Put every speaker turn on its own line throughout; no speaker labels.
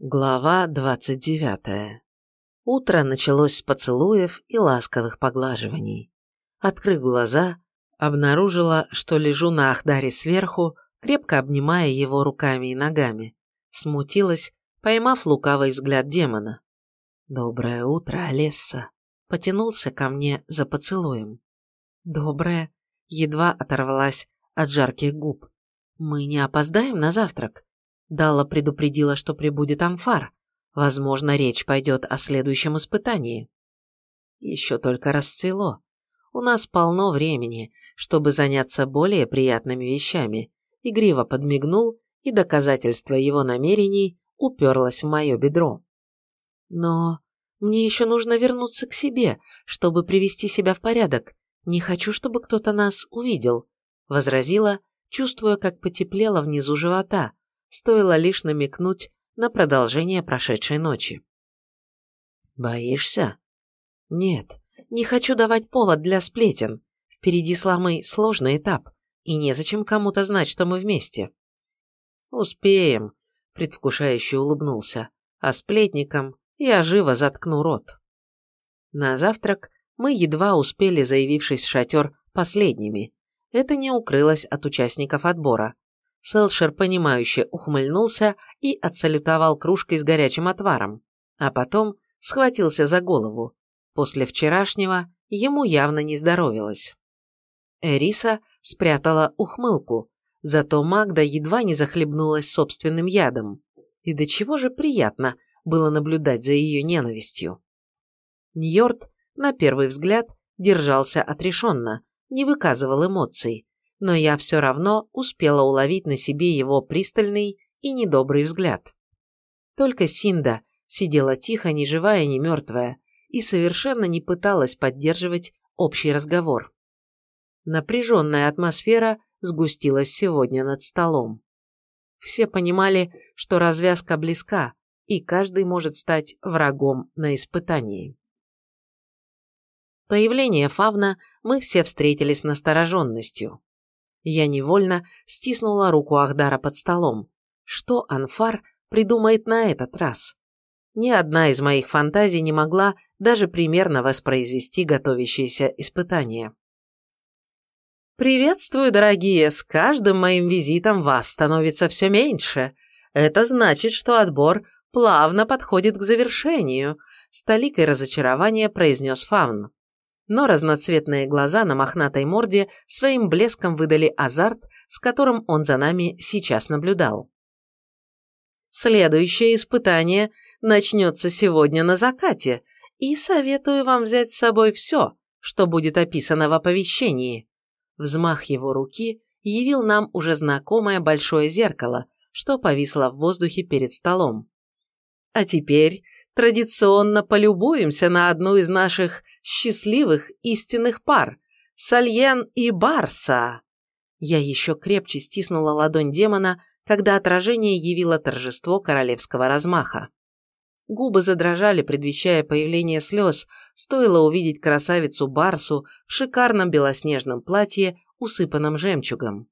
Глава 29. Утро началось с поцелуев и ласковых поглаживаний. Открыв глаза, обнаружила, что лежу на Ахдаре сверху, крепко обнимая его руками и ногами. Смутилась, поймав лукавый взгляд демона. «Доброе утро, Олесса!» Потянулся ко мне за поцелуем. «Доброе!» Едва оторвалась от жарких губ. «Мы не опоздаем на завтрак?» Дала предупредила, что прибудет амфар. Возможно, речь пойдет о следующем испытании. Еще только расцвело. У нас полно времени, чтобы заняться более приятными вещами. Игриво подмигнул, и доказательство его намерений уперлось в мое бедро. Но мне еще нужно вернуться к себе, чтобы привести себя в порядок. Не хочу, чтобы кто-то нас увидел, возразила, чувствуя, как потеплело внизу живота, стоило лишь намекнуть на продолжение прошедшей ночи. «Боишься?» «Нет, не хочу давать повод для сплетен. Впереди сломы сложный этап, и незачем кому-то знать, что мы вместе». «Успеем», – предвкушающе улыбнулся, а сплетникам я живо заткну рот. На завтрак мы едва успели, заявившись в шатер, последними. Это не укрылось от участников отбора. Селшер, понимающе ухмыльнулся и отсалютовал кружкой с горячим отваром, а потом схватился за голову. После вчерашнего ему явно не здоровилось. Эриса спрятала ухмылку, зато Магда едва не захлебнулась собственным ядом. И до чего же приятно было наблюдать за ее ненавистью. Ньорд, на первый взгляд, держался отрешенно, не выказывал эмоций, но я все равно успела уловить на себе его пристальный и недобрый взгляд. Только Синда сидела тихо, ни живая, ни мертвая, и совершенно не пыталась поддерживать общий разговор. Напряженная атмосфера сгустилась сегодня над столом. Все понимали, что развязка близка, и каждый может стать врагом на испытании. Появление Фавна мы все встретили с настороженностью. Я невольно стиснула руку Ахдара под столом. Что Анфар придумает на этот раз? Ни одна из моих фантазий не могла даже примерно воспроизвести готовящееся испытание. «Приветствую, дорогие! С каждым моим визитом вас становится все меньше. Это значит, что отбор плавно подходит к завершению», – с толикой разочарования произнес Фавн но разноцветные глаза на мохнатой морде своим блеском выдали азарт, с которым он за нами сейчас наблюдал. Следующее испытание начнется сегодня на закате, и советую вам взять с собой все, что будет описано в оповещении. Взмах его руки явил нам уже знакомое большое зеркало, что повисло в воздухе перед столом. А теперь традиционно полюбуемся на одну из наших счастливых истинных пар – Сальен и Барса. Я еще крепче стиснула ладонь демона, когда отражение явило торжество королевского размаха. Губы задрожали, предвещая появление слез, стоило увидеть красавицу Барсу в шикарном белоснежном платье, усыпанном жемчугом.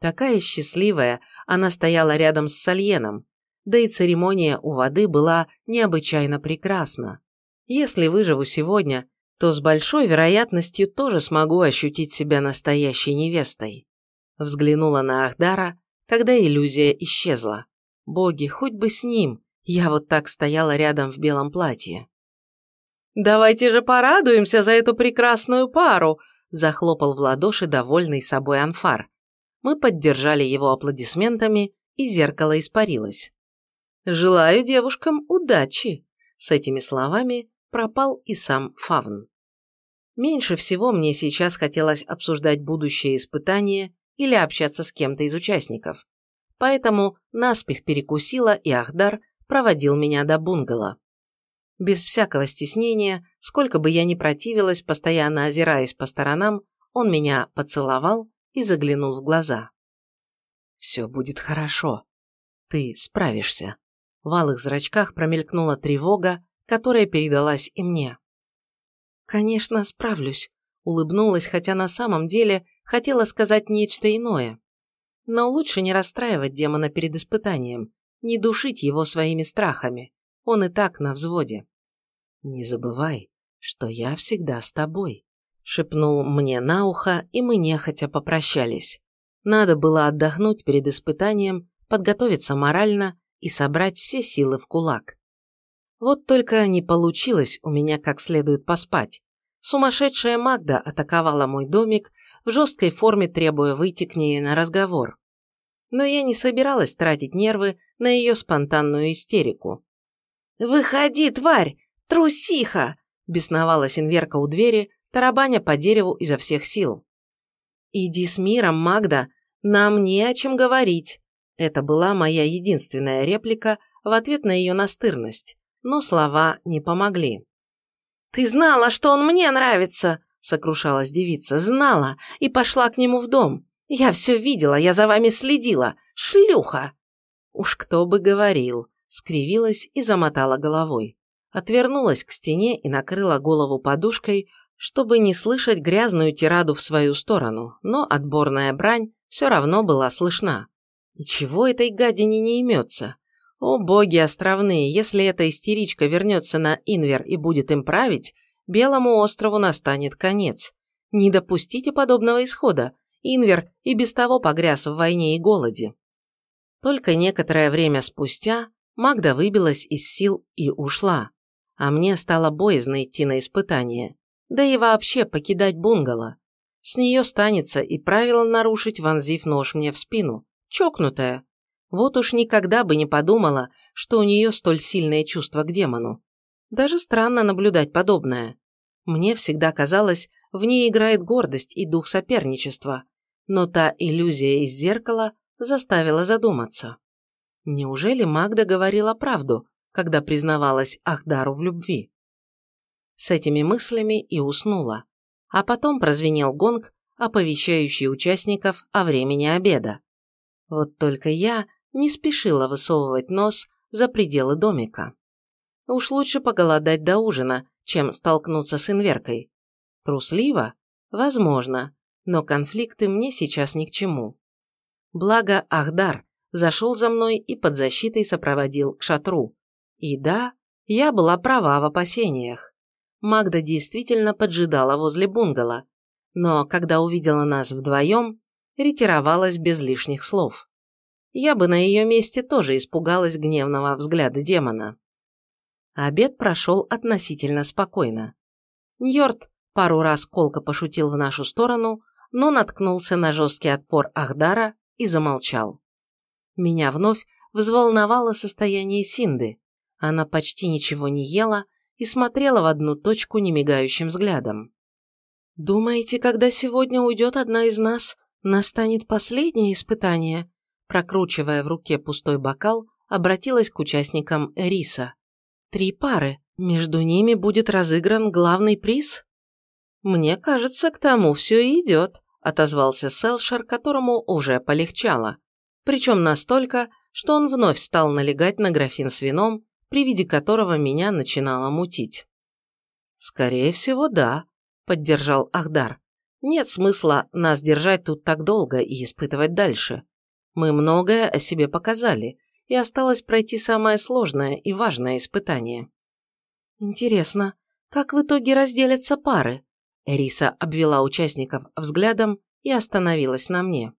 Такая счастливая, она стояла рядом с Сальеном, да и церемония у воды была необычайно прекрасна. Если выживу сегодня, то с большой вероятностью тоже смогу ощутить себя настоящей невестой. Взглянула на Ахдара, когда иллюзия исчезла. Боги, хоть бы с ним, я вот так стояла рядом в белом платье. «Давайте же порадуемся за эту прекрасную пару!» захлопал в ладоши довольный собой Анфар. Мы поддержали его аплодисментами, и зеркало испарилось. Желаю девушкам удачи!» С этими словами пропал и сам Фавн. Меньше всего мне сейчас хотелось обсуждать будущее испытание или общаться с кем-то из участников. Поэтому наспех перекусила, и Ахдар проводил меня до бунгало. Без всякого стеснения, сколько бы я ни противилась, постоянно озираясь по сторонам, он меня поцеловал и заглянул в глаза. «Все будет хорошо. Ты справишься», в алых зрачках промелькнула тревога, которая передалась и мне. «Конечно, справлюсь», – улыбнулась, хотя на самом деле хотела сказать нечто иное. Но лучше не расстраивать демона перед испытанием. не душить его своими страхами. Он и так на взводе. «Не забывай, что я всегда с тобой», — шепнул мне на ухо, и мы нехотя попрощались. Надо было отдохнуть перед испытанием, подготовиться морально и собрать все силы в кулак. Вот только не получилось у меня как следует поспать. Сумасшедшая Магда атаковала мой домик в жесткой форме, требуя выйти к ней на разговор. Но я не собиралась тратить нервы на ее спонтанную истерику. «Выходи, тварь! Трусиха!» – бесновалась инверка у двери, тарабаня по дереву изо всех сил. «Иди с миром, Магда, нам не о чем говорить!» Это была моя единственная реплика в ответ на ее настырность, но слова не помогли. «Ты знала, что он мне нравится!» – сокрушалась девица. «Знала и пошла к нему в дом. Я все видела, я за вами следила. Шлюха!» Уж кто бы говорил, скривилась и замотала головой. Отвернулась к стене и накрыла голову подушкой, чтобы не слышать грязную тираду в свою сторону, но отборная брань все равно была слышна. И чего этой гадине не имется? О, боги островные, если эта истеричка вернется на Инвер и будет им править, Белому острову настанет конец. Не допустите подобного исхода. Инвер и без того погряз в войне и голоде. Только некоторое время спустя Магда выбилась из сил и ушла. А мне стало боязно идти на испытание. Да и вообще покидать бунгало. С нее станется и правило нарушить, вонзив нож мне в спину. Чокнутая. Вот уж никогда бы не подумала, что у нее столь сильное чувство к демону. Даже странно наблюдать подобное. Мне всегда казалось, в ней играет гордость и дух соперничества, но та иллюзия из зеркала заставила задуматься. Неужели Магда говорила правду, когда признавалась Ахдару в любви? С этими мыслями и уснула. А потом прозвенел гонг, оповещающий участников о времени обеда. Вот только я не спешила высовывать нос за пределы домика. Уж лучше поголодать до ужина, чем столкнуться с инверкой. Трусливо? Возможно, но конфликты мне сейчас ни к чему. Благо Ахдар зашел за мной и под защитой сопроводил к шатру. И да, я была права в опасениях. Магда действительно поджидала возле бунгало, но когда увидела нас вдвоем, ретировалась без лишних слов. Я бы на ее месте тоже испугалась гневного взгляда демона. Обед прошел относительно спокойно. Ньорд пару раз колко пошутил в нашу сторону, но наткнулся на жесткий отпор Ахдара и замолчал. Меня вновь взволновало состояние Синды. Она почти ничего не ела и смотрела в одну точку немигающим взглядом. «Думаете, когда сегодня уйдет одна из нас, настанет последнее испытание?» Прокручивая в руке пустой бокал, обратилась к участникам Риса. «Три пары. Между ними будет разыгран главный приз?» «Мне кажется, к тому все и идет», – отозвался Селшер, которому уже полегчало. Причем настолько, что он вновь стал налегать на графин с вином, при виде которого меня начинало мутить. «Скорее всего, да», – поддержал Ахдар. «Нет смысла нас держать тут так долго и испытывать дальше. Мы многое о себе показали, и осталось пройти самое сложное и важное испытание. Интересно, как в итоге разделятся пары? Эриса обвела участников взглядом и остановилась на мне.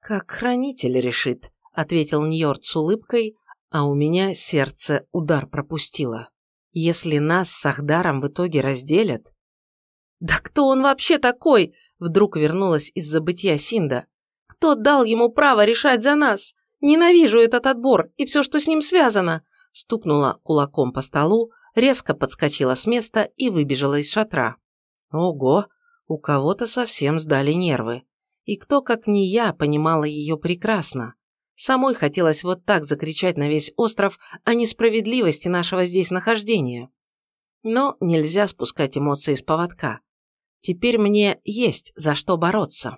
«Как хранитель решит», — ответил Ньорд с улыбкой, а у меня сердце удар пропустило. «Если нас с Ахдаром в итоге разделят...» «Да кто он вообще такой?» — вдруг вернулась из забытья Синда. Кто дал ему право решать за нас? Ненавижу этот отбор и все, что с ним связано!» Стукнула кулаком по столу, резко подскочила с места и выбежала из шатра. Ого, у кого-то совсем сдали нервы. И кто, как не я, понимала ее прекрасно. Самой хотелось вот так закричать на весь остров о несправедливости нашего здесь нахождения. Но нельзя спускать эмоции с поводка. Теперь мне есть за что бороться.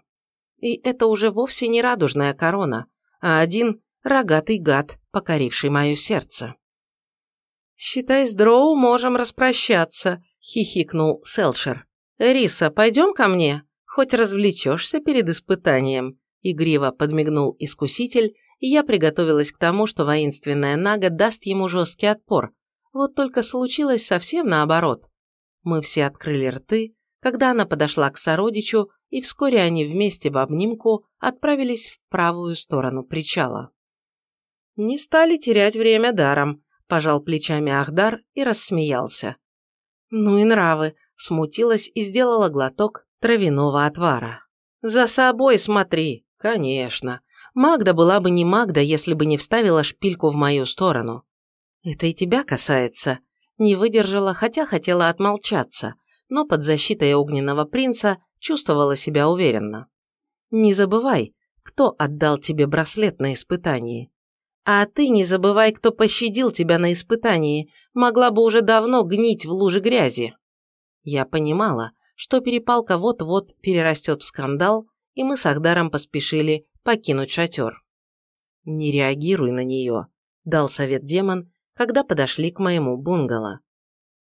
И это уже вовсе не радужная корона, а один рогатый гад, покоривший мое сердце. «Считай, с Дроу можем распрощаться», — хихикнул Селшер. «Риса, пойдем ко мне? Хоть развлечешься перед испытанием», — игриво подмигнул искуситель и я приготовилась к тому, что воинственная Нага даст ему жесткий отпор. Вот только случилось совсем наоборот. Мы все открыли рты, когда она подошла к сородичу, и вскоре они вместе в обнимку отправились в правую сторону причала. «Не стали терять время даром», – пожал плечами Ахдар и рассмеялся. «Ну и нравы», – смутилась и сделала глоток травяного отвара. «За собой смотри, конечно. Магда была бы не Магда, если бы не вставила шпильку в мою сторону. Это и тебя касается. Не выдержала, хотя хотела отмолчаться, но под защитой огненного принца чувствовала себя уверенно. Не забывай, кто отдал тебе браслет на испытании. А ты не забывай, кто пощадил тебя на испытании, могла бы уже давно гнить в луже грязи. Я понимала, что перепалка вот-вот перерастет в скандал, и мы с Ахдаром поспешили покинуть шатер. «Не реагируй на нее», – дал совет демон, когда подошли к моему бунгало.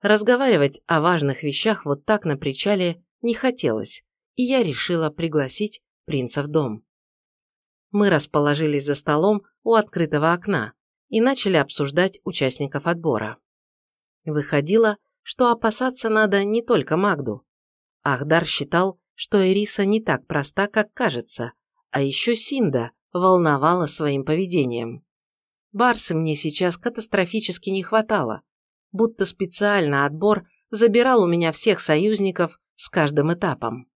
Разговаривать о важных вещах вот так на причале не хотелось, и я решила пригласить принца в дом. Мы расположились за столом у открытого окна и начали обсуждать участников отбора. Выходило, что опасаться надо не только Магду. Ахдар считал, что Эриса не так проста, как кажется, а еще Синда волновала своим поведением. Барсы мне сейчас катастрофически не хватало, будто специально отбор забирал у меня всех союзников с каждым этапом.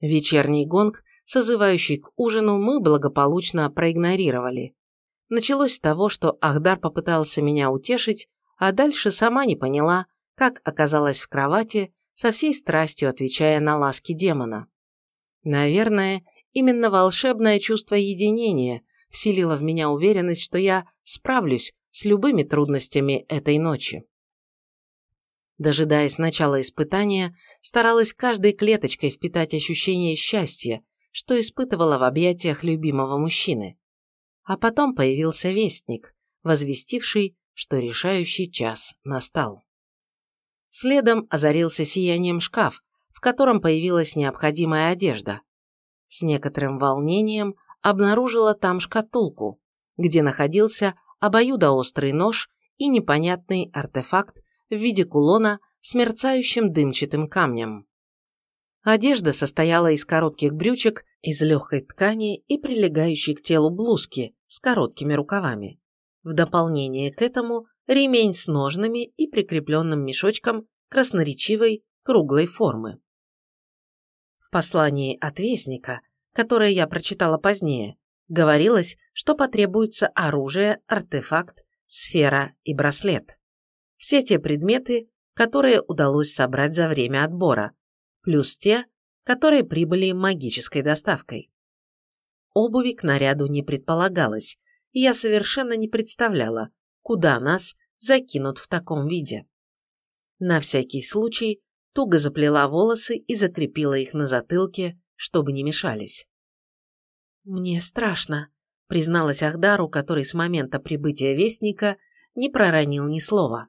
Вечерний гонг, созывающий к ужину, мы благополучно проигнорировали. Началось с того, что Ахдар попытался меня утешить, а дальше сама не поняла, как оказалась в кровати, со всей страстью отвечая на ласки демона. Наверное, именно волшебное чувство единения вселило в меня уверенность, что я справлюсь с любыми трудностями этой ночи. Дожидаясь начала испытания, старалась каждой клеточкой впитать ощущение счастья, что испытывала в объятиях любимого мужчины. А потом появился вестник, возвестивший, что решающий час настал. Следом озарился сиянием шкаф, в котором появилась необходимая одежда. С некоторым волнением обнаружила там шкатулку, где находился обоюдоострый нож и непонятный артефакт в виде кулона с мерцающим дымчатым камнем. Одежда состояла из коротких брючек из легкой ткани и прилегающей к телу блузки с короткими рукавами. В дополнение к этому ремень с ножными и прикрепленным мешочком красноречивой круглой формы. В послании от Вестника, которое я прочитала позднее, говорилось, что потребуется оружие, артефакт, сфера и браслет. Все те предметы, которые удалось собрать за время отбора, плюс те, которые прибыли магической доставкой. Обуви к наряду не предполагалось, и я совершенно не представляла, куда нас закинут в таком виде. На всякий случай туго заплела волосы и закрепила их на затылке, чтобы не мешались. «Мне страшно», — призналась Ахдару, который с момента прибытия Вестника не проронил ни слова.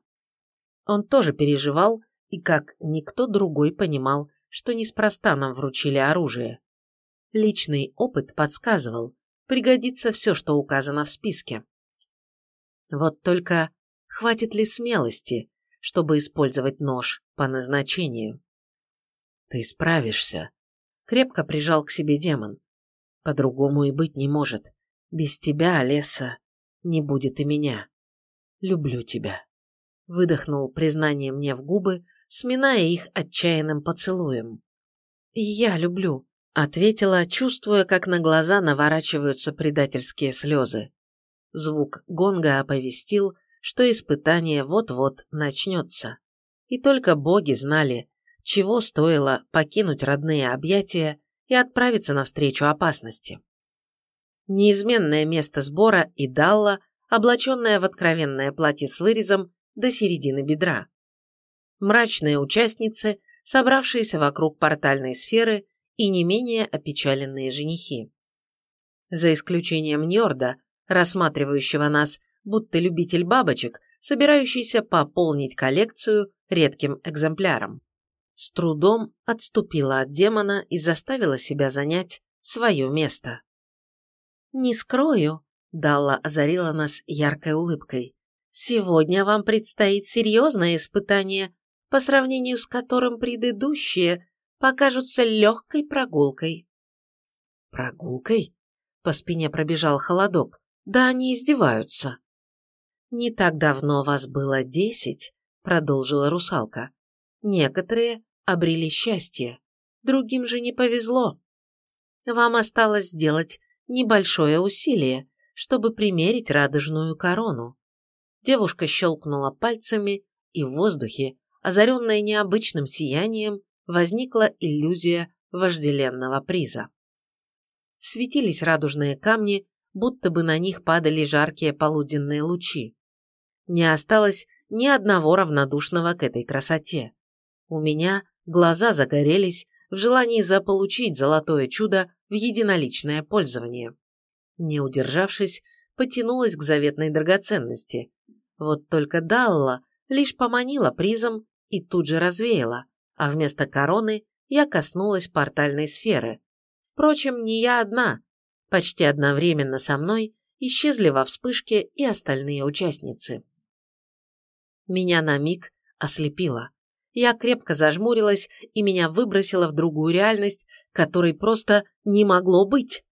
Он тоже переживал и, как никто другой, понимал, что неспроста нам вручили оружие. Личный опыт подсказывал, пригодится все, что указано в списке. Вот только хватит ли смелости, чтобы использовать нож по назначению. «Ты справишься», — крепко прижал к себе демон. «По-другому и быть не может. Без тебя, Олеса, не будет и меня. Люблю тебя». Выдохнул признание мне в губы, сминая их отчаянным поцелуем. «Я люблю», — ответила, чувствуя, как на глаза наворачиваются предательские слезы. Звук гонга оповестил, что испытание вот-вот начнется. И только боги знали, чего стоило покинуть родные объятия и отправиться навстречу опасности. Неизменное место сбора и Далла, облаченная в откровенное платье с вырезом до середины бедра. Мрачные участницы, собравшиеся вокруг портальной сферы и не менее опечаленные женихи. За исключением Ньорда, рассматривающего нас будто любитель бабочек, собирающийся пополнить коллекцию редким экземпляром. С трудом отступила от демона и заставила себя занять свое место. «Не скрою, Далла озарила нас яркой улыбкой. «Сегодня вам предстоит серьезное испытание, по сравнению с которым предыдущие покажутся легкой прогулкой». «Прогулкой?» По спине пробежал холодок. «Да они издеваются». «Не так давно вас было десять», — продолжила русалка. «Некоторые обрели счастье, другим же не повезло. Вам осталось сделать небольшое усилие, чтобы примерить радужную корону». Девушка щелкнула пальцами, и в воздухе, озаренная необычным сиянием, возникла иллюзия вожделенного приза. Светились радужные камни, будто бы на них падали жаркие полуденные лучи. Не осталось ни одного равнодушного к этой красоте. У меня глаза загорелись в желании заполучить золотое чудо в единоличное пользование. Не удержавшись, потянулась к заветной драгоценности. Вот только Далла лишь поманила призом и тут же развеяла, а вместо короны я коснулась портальной сферы. Впрочем, не я одна. Почти одновременно со мной исчезли во вспышке и остальные участницы. Меня на миг ослепило. Я крепко зажмурилась, и меня выбросило в другую реальность, которой просто не могло быть.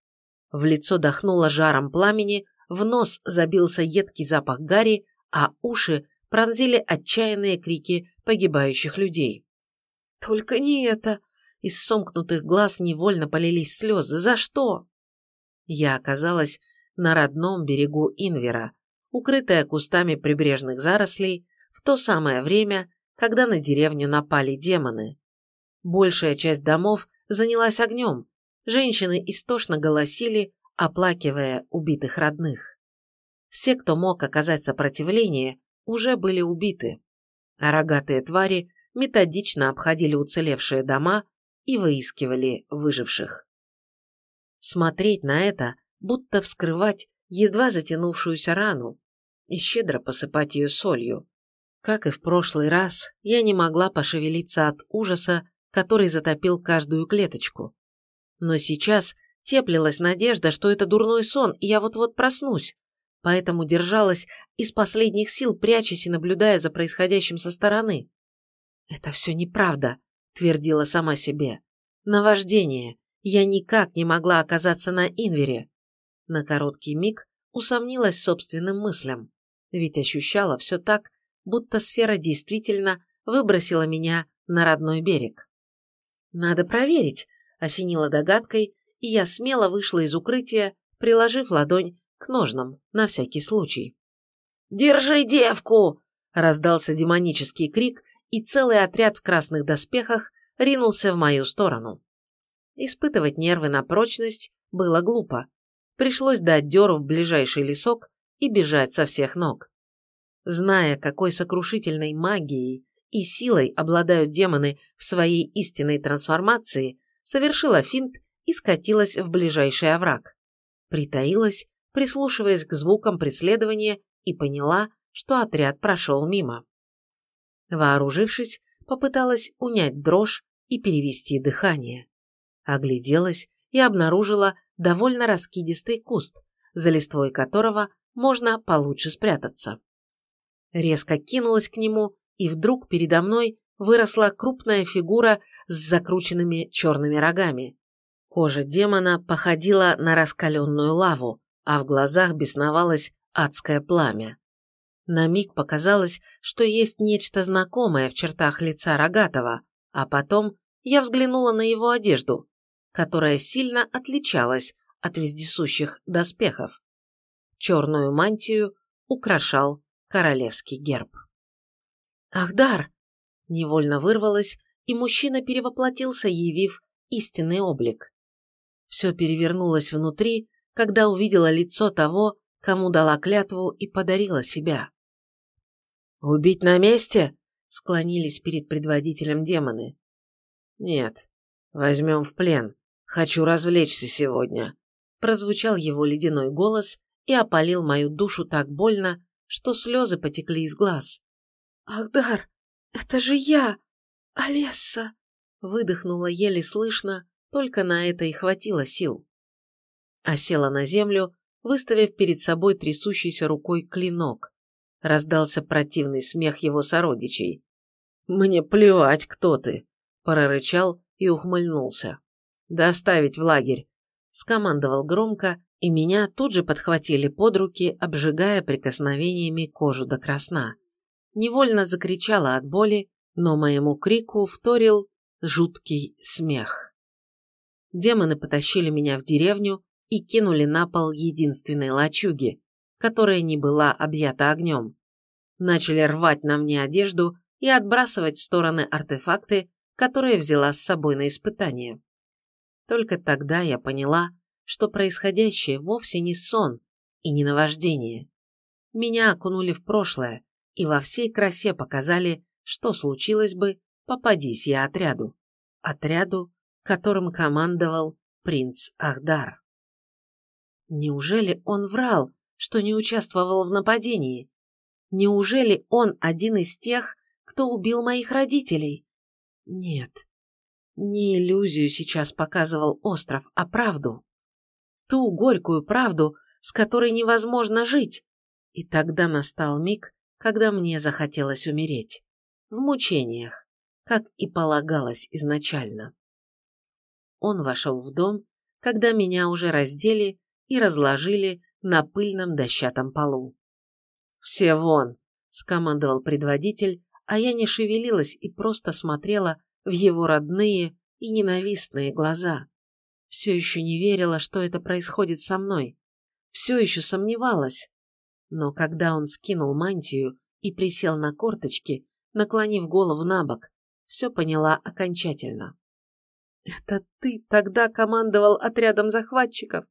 В лицо дохнуло жаром пламени, в нос забился едкий запах гари, а уши пронзили отчаянные крики погибающих людей. «Только не это!» Из сомкнутых глаз невольно полились слезы. «За что?» Я оказалась на родном берегу Инвера, укрытая кустами прибрежных зарослей, в то самое время, когда на деревню напали демоны. Большая часть домов занялась огнем, женщины истошно голосили, оплакивая убитых родных. Все, кто мог оказать сопротивление, уже были убиты, а рогатые твари методично обходили уцелевшие дома и выискивали выживших. Смотреть на это, будто вскрывать едва затянувшуюся рану и щедро посыпать ее солью. Как и в прошлый раз, я не могла пошевелиться от ужаса, который затопил каждую клеточку. Но сейчас теплилась надежда, что это дурной сон, и я вот-вот проснусь, поэтому держалась из последних сил, прячась и наблюдая за происходящим со стороны. «Это все неправда», — твердила сама себе. «Наваждение. Я никак не могла оказаться на Инвере». На короткий миг усомнилась собственным мыслям, ведь ощущала все так, будто сфера действительно выбросила меня на родной берег. «Надо проверить», — осенила догадкой, и я смело вышла из укрытия, приложив ладонь к ножнам, на всякий случай. «Держи девку!» – раздался демонический крик, и целый отряд в красных доспехах ринулся в мою сторону. Испытывать нервы на прочность было глупо. Пришлось дать дёру в ближайший лесок и бежать со всех ног. Зная, какой сокрушительной магией и силой обладают демоны в своей истинной трансформации, совершила финт и скатилась в ближайший овраг. Притаилась прислушиваясь к звукам преследования, и поняла, что отряд прошел мимо. Вооружившись, попыталась унять дрожь и перевести дыхание. Огляделась и обнаружила довольно раскидистый куст, за листвой которого можно получше спрятаться. Резко кинулась к нему, и вдруг передо мной выросла крупная фигура с закрученными черными рогами. Кожа демона походила на раскаленную лаву, а в глазах бесновалось адское пламя. На миг показалось, что есть нечто знакомое в чертах лица Рогатого, а потом я взглянула на его одежду, которая сильно отличалась от вездесущих доспехов. Черную мантию украшал королевский герб. «Ахдар!» – невольно вырвалась, и мужчина перевоплотился, явив истинный облик. Все перевернулось внутри, когда увидела лицо того, кому дала клятву и подарила себя. «Убить на месте?» – склонились перед предводителем демоны. «Нет, возьмем в плен. Хочу развлечься сегодня», – прозвучал его ледяной голос и опалил мою душу так больно, что слезы потекли из глаз. «Ахдар, это же я! Олесса!» – выдохнула еле слышно, только на это и хватило сил. Осела на землю, выставив перед собой трясущейся рукой клинок. Раздался противный смех его сородичей. «Мне плевать, кто ты!» – прорычал и ухмыльнулся. «Доставить в лагерь!» – скомандовал громко, и меня тут же подхватили под руки, обжигая прикосновениями кожу до красна. Невольно закричала от боли, но моему крику вторил жуткий смех. Демоны потащили меня в деревню и кинули на пол единственной лачуги, которая не была объята огнем. Начали рвать на мне одежду и отбрасывать в стороны артефакты, которые взяла с собой на испытание. Только тогда я поняла, что происходящее вовсе не сон и не наваждение. Меня окунули в прошлое и во всей красе показали, что случилось бы, попадись я отряду. Отряду, которым командовал принц Ахдар. Неужели он врал, что не участвовал в нападении? Неужели он один из тех, кто убил моих родителей? Нет, не иллюзию сейчас показывал остров, а правду ту горькую правду, с которой невозможно жить. И тогда настал миг, когда мне захотелось умереть. В мучениях, как и полагалось изначально. Он вошел в дом, когда меня уже раздели и разложили на пыльном дощатом полу. «Все вон!» – скомандовал предводитель, а я не шевелилась и просто смотрела в его родные и ненавистные глаза. Все еще не верила, что это происходит со мной. Все еще сомневалась. Но когда он скинул мантию и присел на корточки, наклонив голову на бок, все поняла окончательно. «Это ты тогда командовал отрядом захватчиков?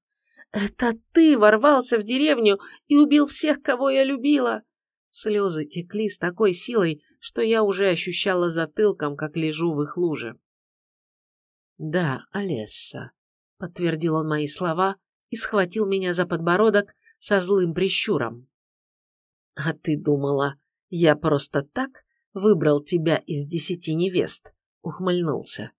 Это ты ворвался в деревню и убил всех, кого я любила?» Слезы текли с такой силой, что я уже ощущала затылком, как лежу в их луже. «Да, Олесса», подтвердил он мои слова и схватил меня за подбородок со злым прищуром. «А ты думала, я просто так выбрал тебя из десяти невест?» — ухмыльнулся.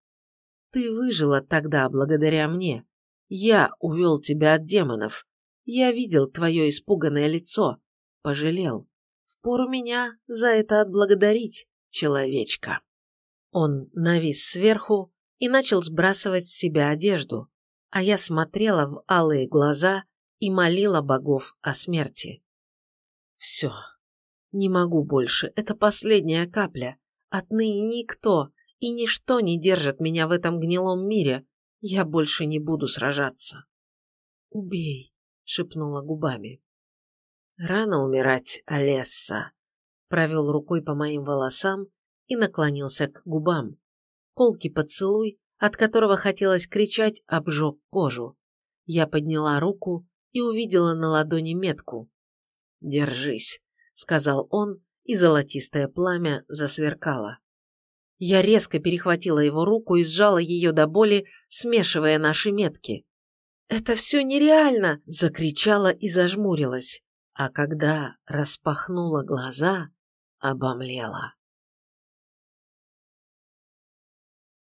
«Ты выжила тогда благодаря мне. Я увел тебя от демонов. Я видел твое испуганное лицо. Пожалел. Впору меня за это отблагодарить, человечка». Он навис сверху и начал сбрасывать с себя одежду, а я смотрела в алые глаза и молила богов о смерти. Все. Не могу больше. Это последняя капля. Отныне никто и ничто не держит меня в этом гнилом мире. Я больше не буду сражаться. «Убей», — шепнула губами. «Рано умирать, Олесса», — провел рукой по моим волосам и наклонился к губам. Колкий поцелуй от которого хотелось кричать, обжег кожу. Я подняла руку и увидела на ладони метку. «Держись», — сказал он, и золотистое пламя засверкало. Я резко перехватила его руку и сжала ее до боли, смешивая наши метки. «Это все нереально!» – закричала и зажмурилась, а когда распахнула глаза, обомлела.